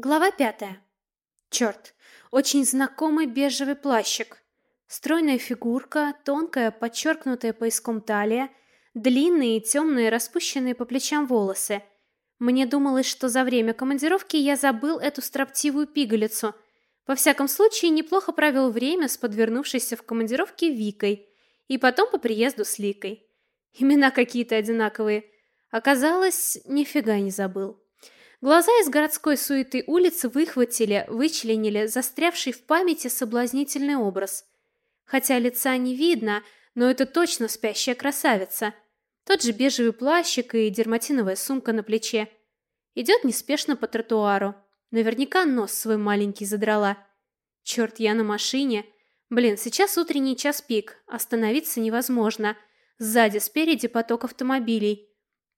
Глава пятая. Черт, очень знакомый бежевый плащик. Стройная фигурка, тонкая, подчеркнутая пояском талия, длинные темные распущенные по плечам волосы. Мне думалось, что за время командировки я забыл эту строптивую пигалицу. Во всяком случае, неплохо провел время с подвернувшейся в командировке Викой и потом по приезду с Ликой. Имена какие-то одинаковые. Оказалось, нифига не забыл. Глаза из городской суеты улицы выхватили, вычленили застрявший в памяти соблазнительный образ. Хотя лица не видно, но это точно спящая красавица. Тот же бежевый плащик и дерматиновая сумка на плече. Идет неспешно по тротуару. Наверняка нос свой маленький задрала. Черт, я на машине. Блин, сейчас утренний час пик. Остановиться невозможно. Сзади, спереди поток автомобилей.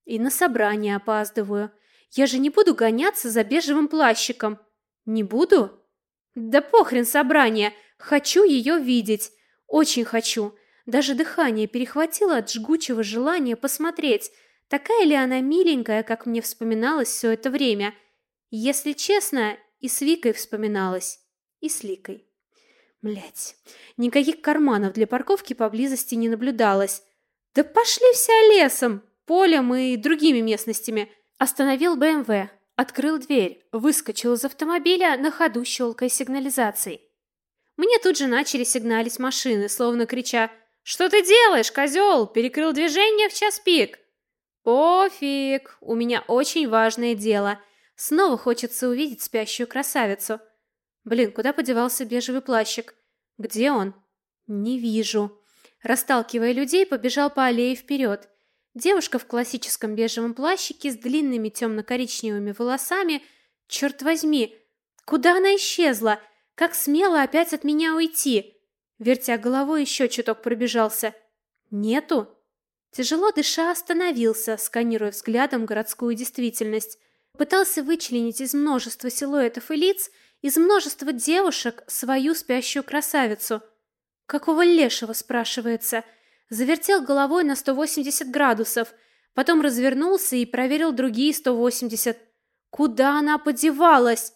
И на собрание опаздываю. Я же не буду гоняться за бежевым плащиком. Не буду? Да похрен собрание. Хочу ее видеть. Очень хочу. Даже дыхание перехватило от жгучего желания посмотреть, такая ли она миленькая, как мне вспоминалось все это время. Если честно, и с Викой вспоминалось, и с Ликой. Блять, никаких карманов для парковки поблизости не наблюдалось. Да пошли все лесом, полем и другими местностями. Остановил БМВ, открыл дверь, выскочил из автомобиля, на ходу щелкая сигнализацией. Мне тут же начали сигналить машины, словно крича «Что ты делаешь, козел? Перекрыл движение в час пик!» «Пофиг, у меня очень важное дело. Снова хочется увидеть спящую красавицу. Блин, куда подевался бежевый плащик? Где он? Не вижу». Расталкивая людей, побежал по аллее вперед. Девушка в классическом бежевом плащике с длинными темно-коричневыми волосами. Черт возьми, куда она исчезла? Как смело опять от меня уйти? Вертя головой, еще чуток пробежался. Нету. Тяжело дыша остановился, сканируя взглядом городскую действительность. Пытался вычленить из множества силуэтов и лиц, из множества девушек, свою спящую красавицу. Какого лешего, спрашивается, — завертел головой на 180 градусов, потом развернулся и проверил другие 180. Куда она подевалась?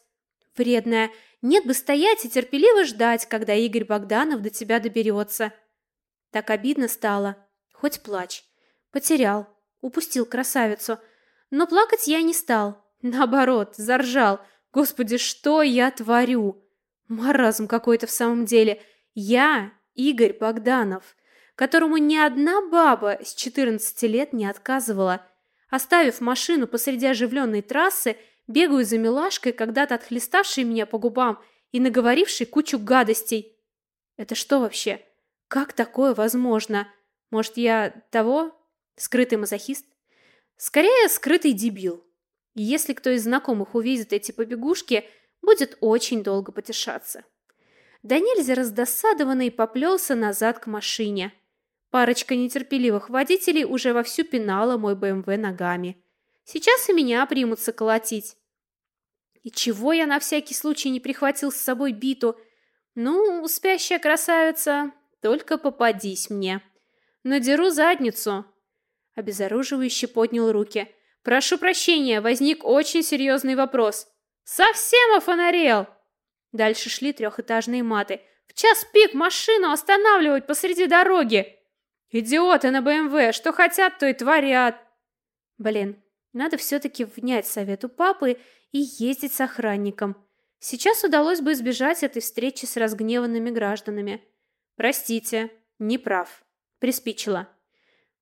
Вредная. Нет бы стоять и терпеливо ждать, когда Игорь Богданов до тебя доберется. Так обидно стало. Хоть плачь. Потерял. Упустил красавицу. Но плакать я не стал. Наоборот, заржал. Господи, что я творю? Маразм какой-то в самом деле. Я Игорь Богданов которому ни одна баба с 14 лет не отказывала. Оставив машину посреди оживленной трассы, бегаю за милашкой, когда-то отхлеставшей меня по губам и наговорившей кучу гадостей. Это что вообще? Как такое возможно? Может, я того? Скрытый мазохист? Скорее, скрытый дебил. если кто из знакомых увидит эти побегушки, будет очень долго потешаться. Да нельзя раздосадованный поплелся назад к машине. Парочка нетерпеливых водителей уже вовсю пинала мой БМВ ногами. Сейчас и меня примутся колотить. И чего я на всякий случай не прихватил с собой биту? Ну, спящая красавица, только попадись мне. Надеру задницу. Обезоруживающе поднял руки. Прошу прощения, возник очень серьезный вопрос. Совсем офонарел? Дальше шли трехэтажные маты. В час пик машину останавливать посреди дороги. Идиоты на БМВ, что хотят, то и творят. Блин, надо все-таки внять совету папы и ездить с охранником. Сейчас удалось бы избежать этой встречи с разгневанными гражданами. Простите, не прав. Приспичило.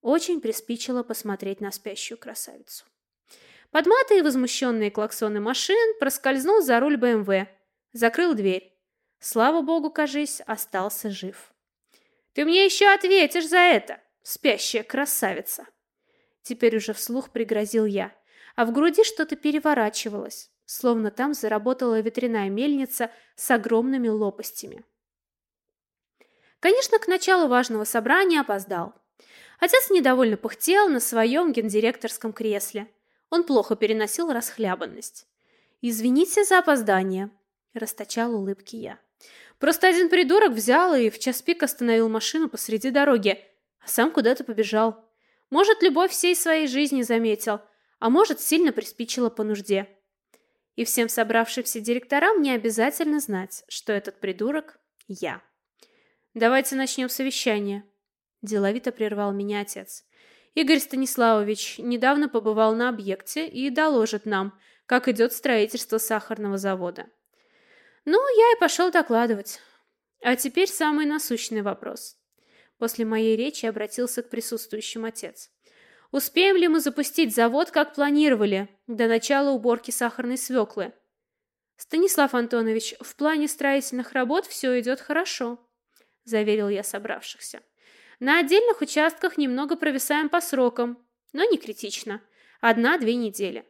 Очень приспичило посмотреть на спящую красавицу. Под маты и возмущенные клаксоны машин проскользнул за руль БМВ. Закрыл дверь. Слава богу, кажись, остался жив. Ты мне еще ответишь за это, спящая красавица. Теперь уже вслух пригрозил я, а в груди что-то переворачивалось, словно там заработала ветряная мельница с огромными лопастями. Конечно, к началу важного собрания опоздал. Отец недовольно пыхтел на своем гендиректорском кресле. Он плохо переносил расхлябанность. «Извините за опоздание», – расточал улыбки я. Просто один придурок взял и в час пик остановил машину посреди дороги, а сам куда-то побежал. Может, любовь всей своей жизни заметил, а может, сильно приспичило по нужде. И всем собравшимся директорам не обязательно знать, что этот придурок – я. «Давайте начнем совещание», – деловито прервал меня отец. «Игорь Станиславович недавно побывал на объекте и доложит нам, как идет строительство сахарного завода». Ну, я и пошел докладывать. А теперь самый насущный вопрос. После моей речи обратился к присутствующим отец. Успеем ли мы запустить завод, как планировали, до начала уборки сахарной свеклы? Станислав Антонович, в плане строительных работ все идет хорошо, заверил я собравшихся. На отдельных участках немного провисаем по срокам, но не критично. Одна-две недели.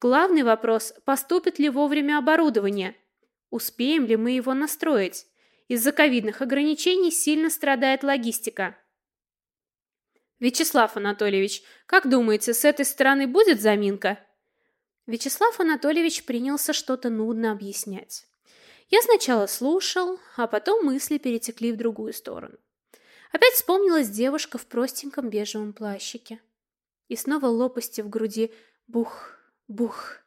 Главный вопрос, поступит ли вовремя оборудование? Успеем ли мы его настроить? Из-за ковидных ограничений сильно страдает логистика. Вячеслав Анатольевич, как думаете, с этой стороны будет заминка? Вячеслав Анатольевич принялся что-то нудно объяснять. Я сначала слушал, а потом мысли перетекли в другую сторону. Опять вспомнилась девушка в простеньком бежевом плащике. И снова лопасти в груди. Бух, бух.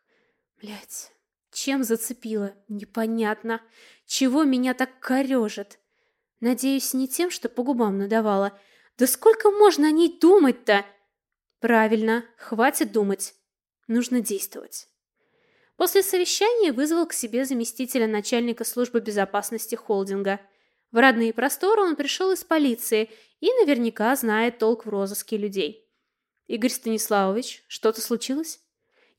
Блять. Чем зацепило? Непонятно. Чего меня так корежит? Надеюсь, не тем, что по губам надавала. Да сколько можно о ней думать-то? Правильно, хватит думать. Нужно действовать. После совещания вызвал к себе заместителя начальника службы безопасности холдинга. В родные просторы он пришел из полиции и наверняка знает толк в розыске людей. Игорь Станиславович, что-то случилось?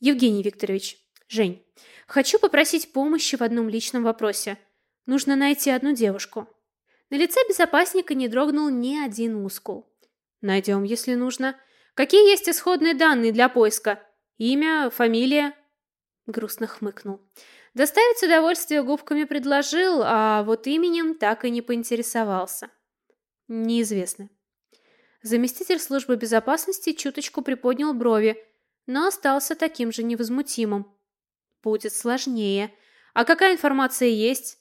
Евгений Викторович, Жень, хочу попросить помощи в одном личном вопросе. Нужно найти одну девушку. На лице безопасника не дрогнул ни один мускул. Найдем, если нужно. Какие есть исходные данные для поиска? Имя, фамилия? Грустно хмыкнул. Доставить удовольствие губками предложил, а вот именем так и не поинтересовался. Неизвестно. Заместитель службы безопасности чуточку приподнял брови, но остался таким же невозмутимым будет сложнее. А какая информация есть?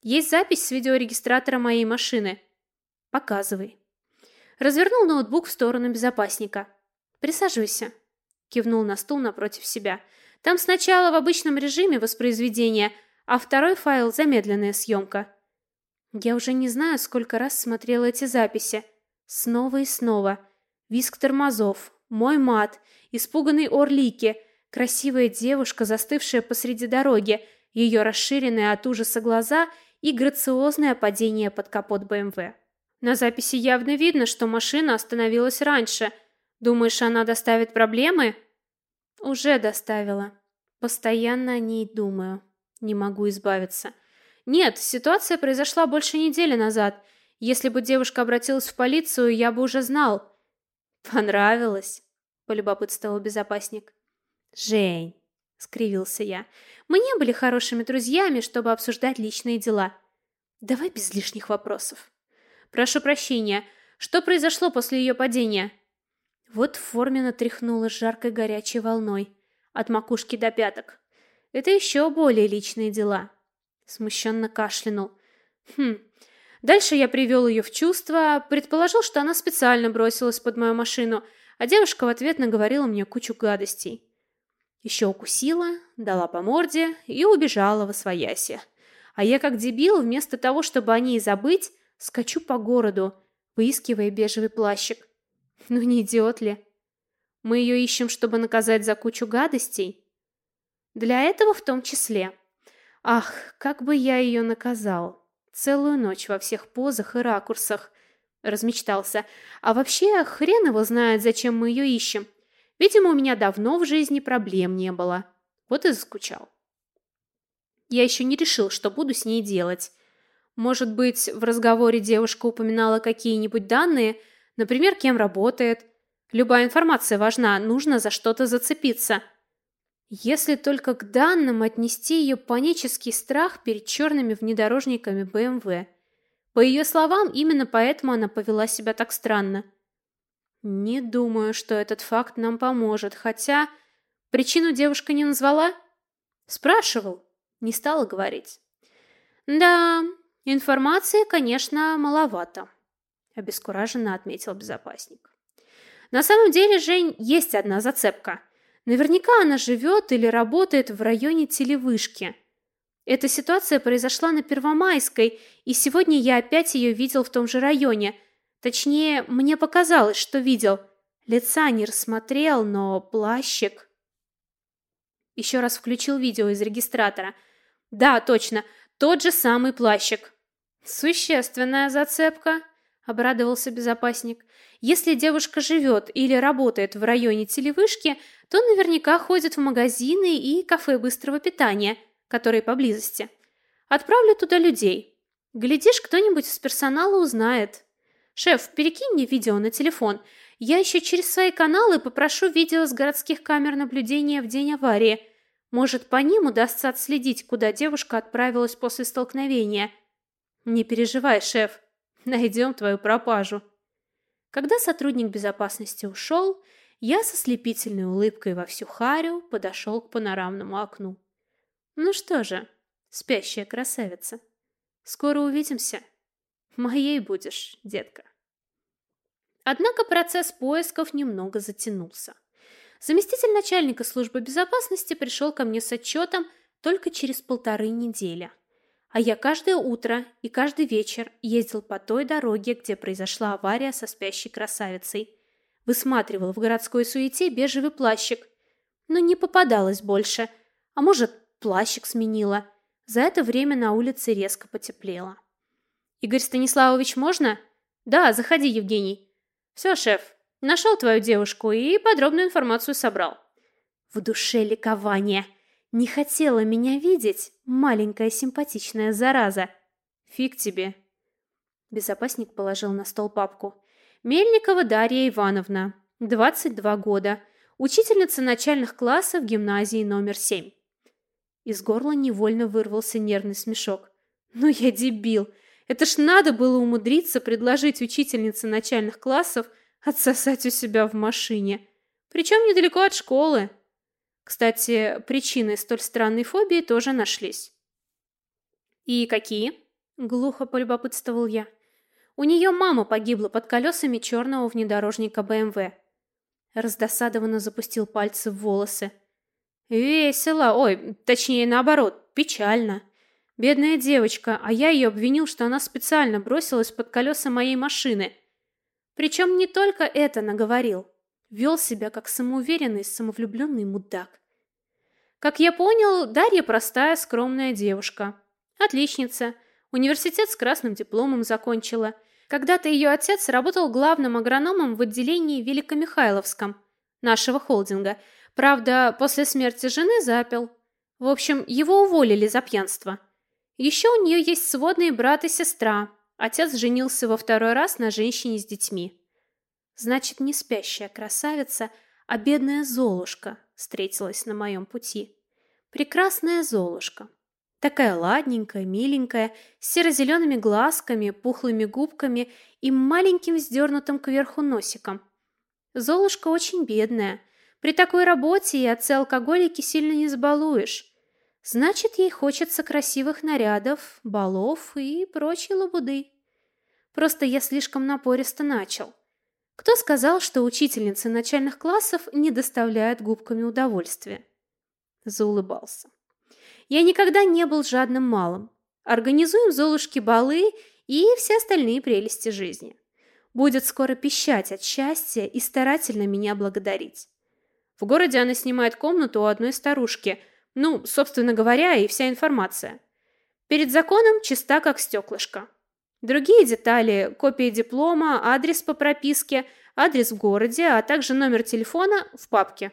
Есть запись с видеорегистратора моей машины. Показывай. Развернул ноутбук в сторону безопасника. Присаживайся. Кивнул на стул напротив себя. Там сначала в обычном режиме воспроизведения, а второй файл замедленная съемка. Я уже не знаю, сколько раз смотрела эти записи. Снова и снова. Виск тормозов, мой мат, испуганный Орлики — Красивая девушка, застывшая посреди дороги, ее расширенные от ужаса глаза и грациозное падение под капот БМВ. На записи явно видно, что машина остановилась раньше. Думаешь, она доставит проблемы? Уже доставила. Постоянно о ней думаю. Не могу избавиться. Нет, ситуация произошла больше недели назад. Если бы девушка обратилась в полицию, я бы уже знал. Понравилось? полюбопытствовал безопасник. Жень, скривился я. Мы не были хорошими друзьями, чтобы обсуждать личные дела. Давай без лишних вопросов. Прошу прощения. Что произошло после ее падения? Вот Формина тряхнула жаркой горячей волной от макушки до пяток. Это еще более личные дела. Смущенно кашлянул. Хм. Дальше я привел ее в чувство, предположил, что она специально бросилась под мою машину, а девушка в ответ наговорила мне кучу гадостей. Еще укусила, дала по морде и убежала во свояси. А я, как дебил, вместо того, чтобы о ней забыть, скачу по городу, выискивая бежевый плащик. Ну не идиот ли? Мы ее ищем, чтобы наказать за кучу гадостей? Для этого в том числе. Ах, как бы я ее наказал. Целую ночь во всех позах и ракурсах. Размечтался. А вообще, хрен его знает, зачем мы ее ищем. Видимо, у меня давно в жизни проблем не было. Вот и заскучал. Я еще не решил, что буду с ней делать. Может быть, в разговоре девушка упоминала какие-нибудь данные, например, кем работает. Любая информация важна, нужно за что-то зацепиться. Если только к данным отнести ее панический страх перед черными внедорожниками БМВ. По ее словам, именно поэтому она повела себя так странно. Не думаю, что этот факт нам поможет, хотя причину девушка не назвала. Спрашивал, не стала говорить. Да, информации, конечно, маловато, обескураженно отметил безопасник. На самом деле, Жень, есть одна зацепка. Наверняка она живет или работает в районе телевышки. Эта ситуация произошла на Первомайской, и сегодня я опять ее видел в том же районе. Точнее, мне показалось, что видел. Лица не рассмотрел, но плащик... Еще раз включил видео из регистратора. Да, точно, тот же самый плащик. Существенная зацепка, обрадовался безопасник. Если девушка живет или работает в районе телевышки, то наверняка ходит в магазины и кафе быстрого питания, которые поблизости. Отправлю туда людей. Глядишь, кто-нибудь из персонала узнает. Шеф, перекинь мне видео на телефон. Я еще через свои каналы попрошу видео с городских камер наблюдения в день аварии. Может, по ним удастся отследить, куда девушка отправилась после столкновения. Не переживай, шеф. Найдем твою пропажу. Когда сотрудник безопасности ушел, я со слепительной улыбкой во всю харю подошел к панорамному окну. Ну что же, спящая красавица, скоро увидимся. Моей будешь, детка. Однако процесс поисков немного затянулся. Заместитель начальника службы безопасности пришел ко мне с отчетом только через полторы недели. А я каждое утро и каждый вечер ездил по той дороге, где произошла авария со спящей красавицей. Высматривал в городской суете бежевый плащик. Но не попадалось больше. А может, плащик сменила. За это время на улице резко потеплело. «Игорь Станиславович, можно?» «Да, заходи, Евгений». «Все, шеф, нашел твою девушку и подробную информацию собрал». В душе ликование – не хотела меня видеть, маленькая симпатичная зараза. Фиг тебе. Безопасник положил на стол папку. Мельникова Дарья Ивановна, 22 года, учительница начальных классов гимназии номер 7. Из горла невольно вырвался нервный смешок. Ну я дебил. Это ж надо было умудриться предложить учительнице начальных классов отсосать у себя в машине. Причем недалеко от школы. Кстати, причины столь странной фобии тоже нашлись. «И какие?» – глухо полюбопытствовал я. «У нее мама погибла под колесами черного внедорожника БМВ». Раздосадованно запустил пальцы в волосы. «Весело, ой, точнее наоборот, печально. Бедная девочка, а я ее обвинил, что она специально бросилась под колеса моей машины. Причем не только это наговорил. Вел себя как самоуверенный, самовлюбленный мудак. Как я понял, Дарья простая, скромная девушка. Отличница. Университет с красным дипломом закончила. Когда-то ее отец работал главным агрономом в отделении Великомихайловском нашего холдинга. Правда, после смерти жены запил. В общем, его уволили за пьянство. Еще у нее есть сводные брат и сестра. Отец женился во второй раз на женщине с детьми. Значит, не спящая красавица, а бедная Золушка встретилась на моем пути. Прекрасная Золушка. Такая ладненькая, миленькая, с серо-зелеными глазками, пухлыми губками и маленьким вздернутым кверху носиком. Золушка очень бедная. При такой работе и отцы-алкоголики сильно не сбалуешь. Значит, ей хочется красивых нарядов, балов и прочей лабуды. Просто я слишком напористо начал. Кто сказал, что учительницы начальных классов не доставляют губками удовольствия? Заулыбался. Я никогда не был жадным малым. Организуем Золушке балы и все остальные прелести жизни. Будет скоро пищать от счастья и старательно меня благодарить. В городе она снимает комнату у одной старушки. Ну, собственно говоря, и вся информация. Перед законом чиста, как стеклышко. Другие детали – копия диплома, адрес по прописке, адрес в городе, а также номер телефона в папке.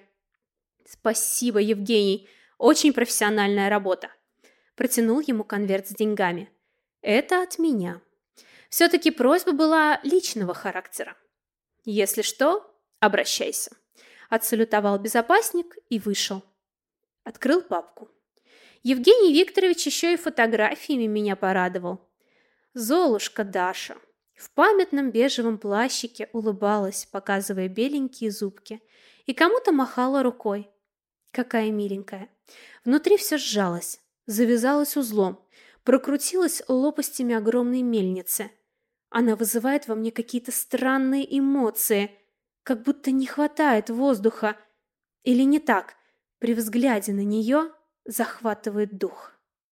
Спасибо, Евгений. Очень профессиональная работа. Протянул ему конверт с деньгами. Это от меня. Все-таки просьба была личного характера. Если что, обращайся. Отсалютовал безопасник и вышел. Открыл папку. Евгений Викторович еще и фотографиями меня порадовал. Золушка Даша в памятном бежевом плащике улыбалась, показывая беленькие зубки, и кому-то махала рукой. Какая миленькая. Внутри все сжалось, завязалось узлом, прокрутилось лопастями огромной мельницы. Она вызывает во мне какие-то странные эмоции, как будто не хватает воздуха. Или не так? При взгляде на нее захватывает дух.